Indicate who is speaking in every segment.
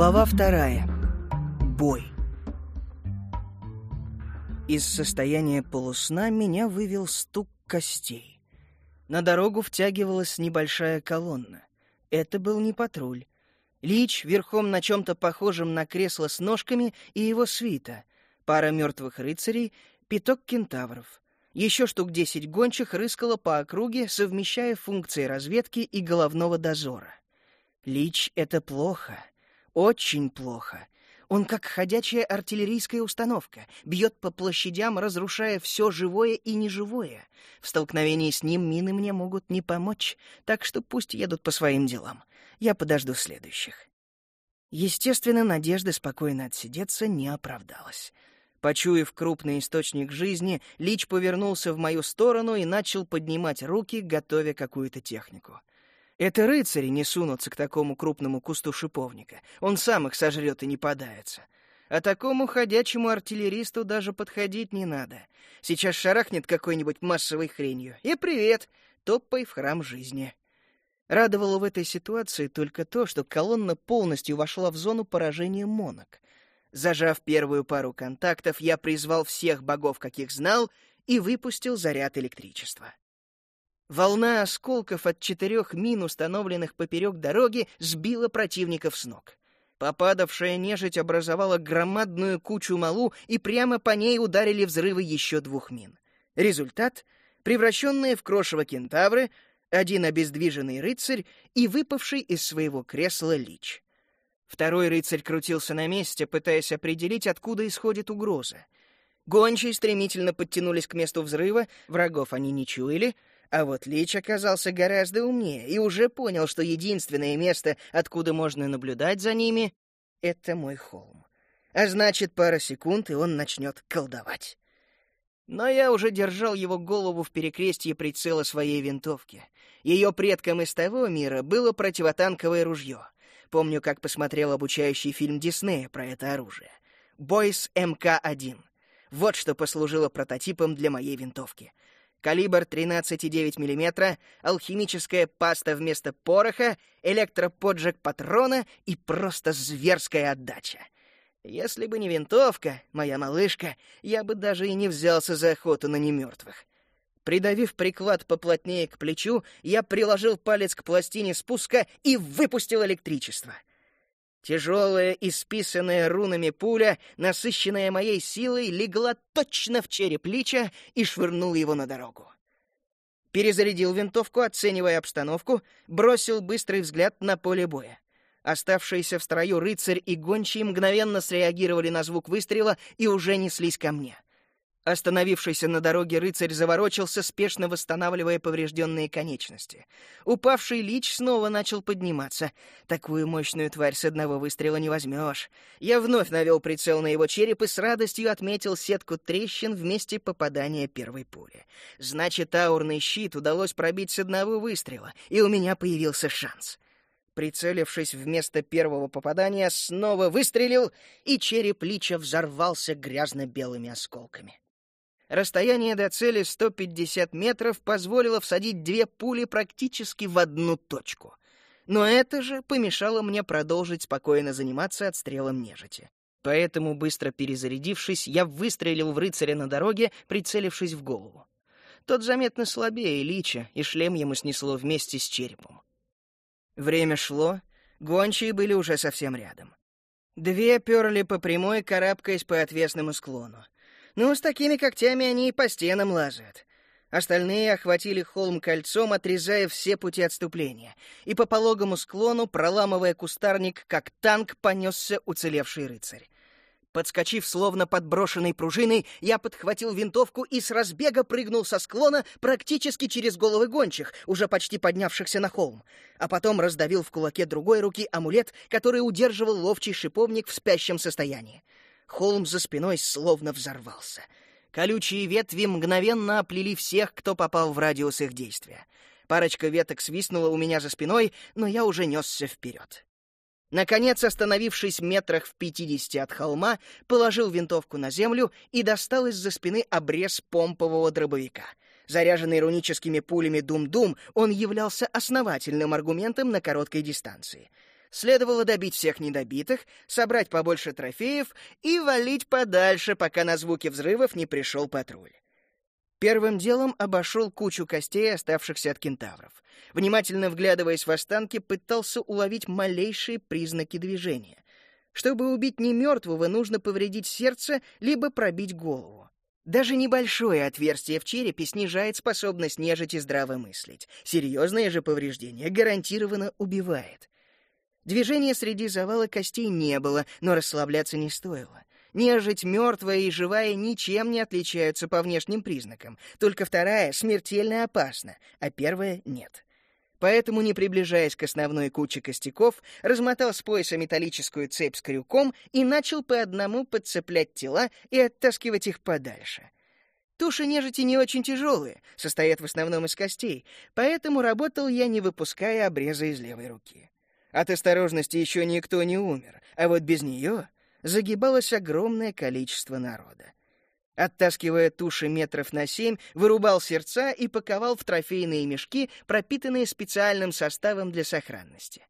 Speaker 1: Глава вторая. Бой. Из состояния полусна меня вывел стук костей. На дорогу втягивалась небольшая колонна. Это был не патруль. Лич верхом на чем-то похожем на кресло с ножками и его свита, пара мертвых рыцарей, пяток кентавров. Еще штук десять гончих рыскало по округе, совмещая функции разведки и головного дозора. Лич — это плохо, очень плохо. Он как ходячая артиллерийская установка, бьет по площадям, разрушая все живое и неживое. В столкновении с ним мины мне могут не помочь, так что пусть едут по своим делам. Я подожду следующих. Естественно, надежда спокойно отсидеться не оправдалась. Почуяв крупный источник жизни, Лич повернулся в мою сторону и начал поднимать руки, готовя какую-то технику. Это рыцари не сунутся к такому крупному кусту шиповника. Он сам их сожрет и не подается. А такому ходячему артиллеристу даже подходить не надо. Сейчас шарахнет какой-нибудь массовой хренью. И привет, топай в храм жизни. Радовало в этой ситуации только то, что колонна полностью вошла в зону поражения монок. Зажав первую пару контактов, я призвал всех богов, каких знал, и выпустил заряд электричества. Волна осколков от четырех мин, установленных поперек дороги, сбила противников с ног. Попадавшая нежить образовала громадную кучу малу, и прямо по ней ударили взрывы еще двух мин. Результат — превращенные в крошево кентавры, один обездвиженный рыцарь и выпавший из своего кресла лич. Второй рыцарь крутился на месте, пытаясь определить, откуда исходит угроза. Гончие стремительно подтянулись к месту взрыва, врагов они не чуяли, а вот Лич оказался гораздо умнее и уже понял, что единственное место, откуда можно наблюдать за ними, — это мой холм. А значит, пара секунд, и он начнет колдовать. Но я уже держал его голову в перекрестье прицела своей винтовки. Ее предком из того мира было противотанковое ружье — Помню, как посмотрел обучающий фильм Диснея про это оружие. Бойс МК-1. Вот что послужило прототипом для моей винтовки. Калибр 13,9 мм, алхимическая паста вместо пороха, электроподжиг патрона и просто зверская отдача. Если бы не винтовка, моя малышка, я бы даже и не взялся за охоту на немертвых. Придавив приклад поплотнее к плечу, я приложил палец к пластине спуска и выпустил электричество. Тяжелая, исписанная рунами пуля, насыщенная моей силой, легла точно в череп Лича и швырнул его на дорогу. Перезарядил винтовку, оценивая обстановку, бросил быстрый взгляд на поле боя. Оставшиеся в строю рыцарь и гончий мгновенно среагировали на звук выстрела и уже неслись ко мне — Остановившийся на дороге рыцарь заворочился, спешно восстанавливая поврежденные конечности. Упавший лич снова начал подниматься. Такую мощную тварь с одного выстрела не возьмешь. Я вновь навел прицел на его череп и с радостью отметил сетку трещин в месте попадания первой пули. Значит, аурный щит удалось пробить с одного выстрела, и у меня появился шанс. Прицелившись вместо первого попадания, снова выстрелил, и череп лича взорвался грязно-белыми осколками. Расстояние до цели 150 метров позволило всадить две пули практически в одну точку. Но это же помешало мне продолжить спокойно заниматься отстрелом нежити. Поэтому, быстро перезарядившись, я выстрелил в рыцаря на дороге, прицелившись в голову. Тот заметно слабее Лича, и шлем ему снесло вместе с черепом. Время шло, гончие были уже совсем рядом. Две перли по прямой, карабкаясь по отвесному склону. Ну, с такими когтями они и по стенам лазают. Остальные охватили холм кольцом, отрезая все пути отступления, и по пологому склону, проламывая кустарник, как танк, понесся уцелевший рыцарь. Подскочив, словно подброшенной пружиной, я подхватил винтовку и с разбега прыгнул со склона практически через головы гончих, уже почти поднявшихся на холм, а потом раздавил в кулаке другой руки амулет, который удерживал ловчий шиповник в спящем состоянии. Холм за спиной словно взорвался. Колючие ветви мгновенно оплели всех, кто попал в радиус их действия. Парочка веток свистнула у меня за спиной, но я уже несся вперед. Наконец, остановившись метрах в пятидесяти от холма, положил винтовку на землю и достал из-за спины обрез помпового дробовика. Заряженный руническими пулями Дум-Дум, он являлся основательным аргументом на короткой дистанции — Следовало добить всех недобитых, собрать побольше трофеев и валить подальше, пока на звуки взрывов не пришел патруль. Первым делом обошел кучу костей, оставшихся от кентавров. Внимательно вглядываясь в останки, пытался уловить малейшие признаки движения. Чтобы убить не мертвого, нужно повредить сердце, либо пробить голову. Даже небольшое отверстие в черепе снижает способность нежити здраво мыслить. Серьезное же повреждение гарантированно убивает. Движения среди завала костей не было, но расслабляться не стоило. Нежить мертвая и живая ничем не отличаются по внешним признакам, только вторая смертельно опасна, а первая — нет. Поэтому, не приближаясь к основной куче костяков, размотал с пояса металлическую цепь с крюком и начал по одному подцеплять тела и оттаскивать их подальше. Туши нежити не очень тяжелые, состоят в основном из костей, поэтому работал я, не выпуская обреза из левой руки. От осторожности еще никто не умер, а вот без нее загибалось огромное количество народа. Оттаскивая туши метров на семь, вырубал сердца и паковал в трофейные мешки, пропитанные специальным составом для сохранности.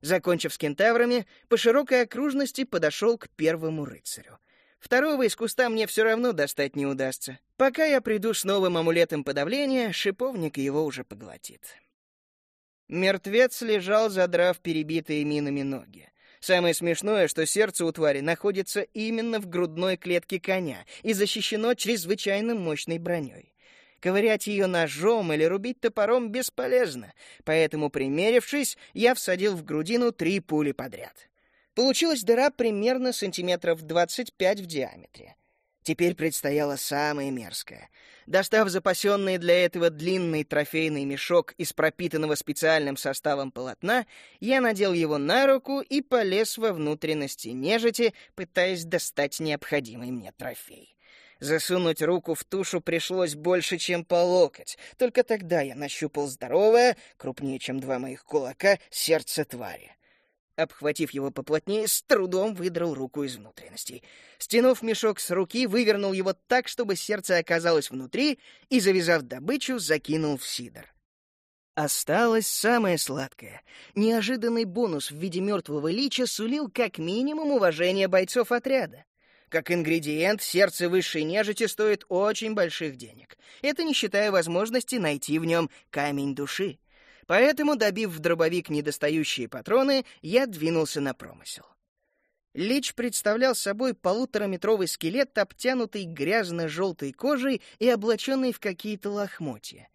Speaker 1: Закончив с кентаврами, по широкой окружности подошел к первому рыцарю. Второго из куста мне все равно достать не удастся. Пока я приду с новым амулетом подавления, шиповник его уже поглотит. Мертвец лежал, задрав перебитые минами ноги. Самое смешное, что сердце у твари находится именно в грудной клетке коня и защищено чрезвычайно мощной броней. Ковырять ее ножом или рубить топором бесполезно, поэтому, примерившись, я всадил в грудину три пули подряд. Получилась дыра примерно сантиметров 25 в диаметре. Теперь предстояло самое мерзкое. Достав запасенный для этого длинный трофейный мешок из пропитанного специальным составом полотна, я надел его на руку и полез во внутренности нежити, пытаясь достать необходимый мне трофей. Засунуть руку в тушу пришлось больше, чем по локоть. Только тогда я нащупал здоровое, крупнее, чем два моих кулака, сердце твари обхватив его поплотнее, с трудом выдрал руку из внутренностей. Стянув мешок с руки, вывернул его так, чтобы сердце оказалось внутри, и, завязав добычу, закинул в сидр. Осталось самое сладкое. Неожиданный бонус в виде мертвого лича сулил как минимум уважение бойцов отряда. Как ингредиент, сердце высшей нежити стоит очень больших денег. Это не считая возможности найти в нем камень души. Поэтому, добив в дробовик недостающие патроны, я двинулся на промысел. Лич представлял собой полутораметровый скелет, обтянутый грязно-желтой кожей и облаченный в какие-то лохмотья.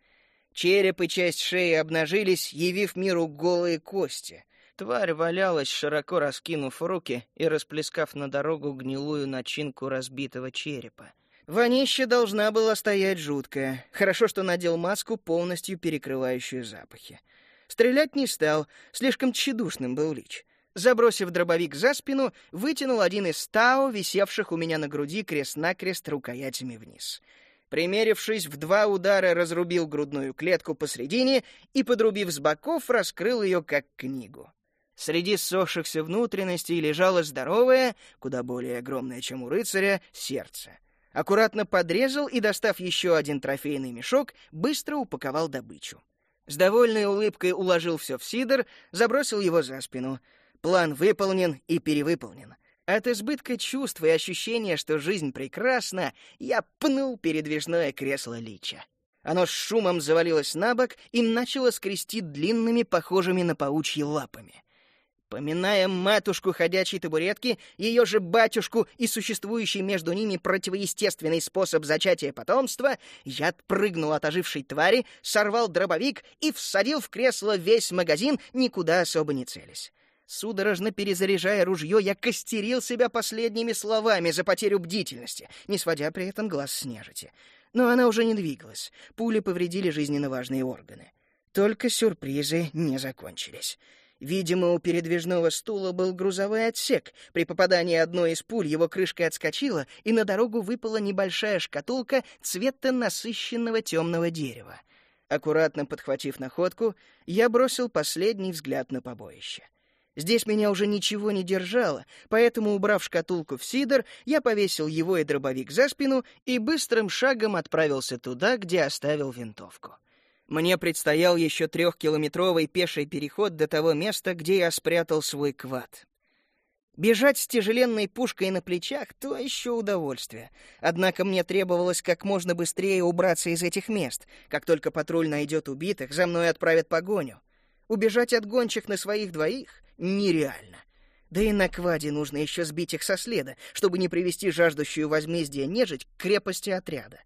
Speaker 1: Череп и часть шеи обнажились, явив миру голые кости. Тварь валялась, широко раскинув руки и расплескав на дорогу гнилую начинку разбитого черепа. Вонища должна была стоять жуткая. Хорошо, что надел маску, полностью перекрывающую запахи. Стрелять не стал, слишком тщедушным был Лич. Забросив дробовик за спину, вытянул один из тау, висевших у меня на груди крест-накрест рукоятями вниз. Примерившись, в два удара разрубил грудную клетку посредине и, подрубив с боков, раскрыл ее как книгу. Среди ссохшихся внутренностей лежало здоровое, куда более огромное, чем у рыцаря, сердце аккуратно подрезал и, достав еще один трофейный мешок, быстро упаковал добычу. С довольной улыбкой уложил все в сидр, забросил его за спину. План выполнен и перевыполнен. От избытка чувств и ощущения, что жизнь прекрасна, я пнул передвижное кресло Лича. Оно с шумом завалилось на бок и начало скрести длинными, похожими на паучьи лапами. Поминая матушку ходячей табуретки, ее же батюшку и существующий между ними противоестественный способ зачатия потомства, я отпрыгнул от ожившей твари, сорвал дробовик и всадил в кресло весь магазин, никуда особо не целясь. Судорожно перезаряжая ружье, я костерил себя последними словами за потерю бдительности, не сводя при этом глаз с нежити. Но она уже не двигалась, пули повредили жизненно важные органы. Только сюрпризы не закончились. Видимо, у передвижного стула был грузовой отсек. При попадании одной из пуль его крышка отскочила, и на дорогу выпала небольшая шкатулка цвета насыщенного темного дерева. Аккуратно подхватив находку, я бросил последний взгляд на побоище. Здесь меня уже ничего не держало, поэтому, убрав шкатулку в сидор, я повесил его и дробовик за спину и быстрым шагом отправился туда, где оставил винтовку. Мне предстоял еще трехкилометровый пеший переход до того места, где я спрятал свой квад. Бежать с тяжеленной пушкой на плечах — то еще удовольствие. Однако мне требовалось как можно быстрее убраться из этих мест. Как только патруль найдет убитых, за мной отправят погоню. Убежать от гончих на своих двоих нереально. Да и на кваде нужно еще сбить их со следа, чтобы не привести жаждущую возмездия нежить к крепости отряда.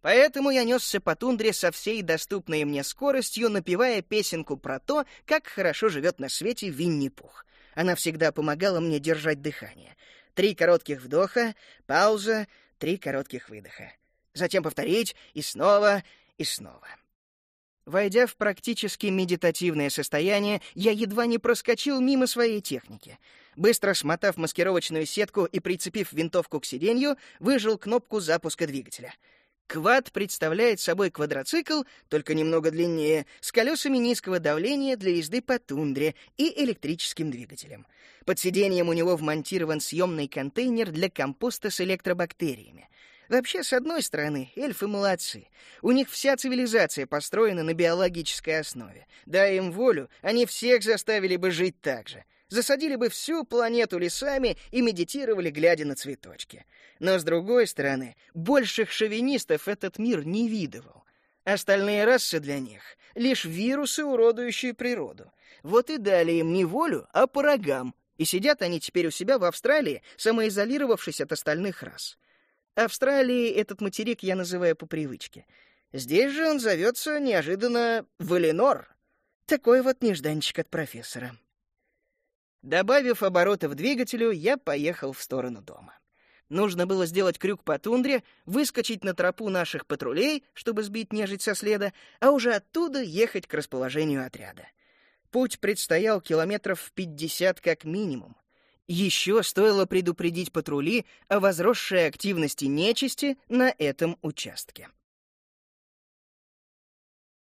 Speaker 1: Поэтому я несся по тундре со всей доступной мне скоростью, напевая песенку про то, как хорошо живет на свете Винни-Пух. Она всегда помогала мне держать дыхание. Три коротких вдоха, пауза, три коротких выдоха. Затем повторить и снова, и снова. Войдя в практически медитативное состояние, я едва не проскочил мимо своей техники. Быстро смотав маскировочную сетку и прицепив винтовку к сиденью, выжил кнопку запуска двигателя. Квад представляет собой квадроцикл, только немного длиннее, с колесами низкого давления для езды по тундре и электрическим двигателем. Под сиденьем у него вмонтирован съемный контейнер для компоста с электробактериями. Вообще, с одной стороны, эльфы молодцы. У них вся цивилизация построена на биологической основе. Дай им волю, они всех заставили бы жить так же. Засадили бы всю планету лесами и медитировали, глядя на цветочки. Но, с другой стороны, больших шовинистов этот мир не видывал. Остальные расы для них — лишь вирусы, уродующие природу. Вот и дали им не волю, а по. И сидят они теперь у себя в Австралии, самоизолировавшись от остальных рас. Австралией этот материк я называю по привычке. Здесь же он зовется неожиданно Валенор. Такой вот нежданчик от профессора. Добавив обороты в двигателю, я поехал в сторону дома. Нужно было сделать крюк по тундре, выскочить на тропу наших патрулей, чтобы сбить нежить со следа, а уже оттуда ехать к расположению отряда. Путь предстоял километров пятьдесят как минимум. Еще стоило предупредить патрули о возросшей активности нечисти на этом участке.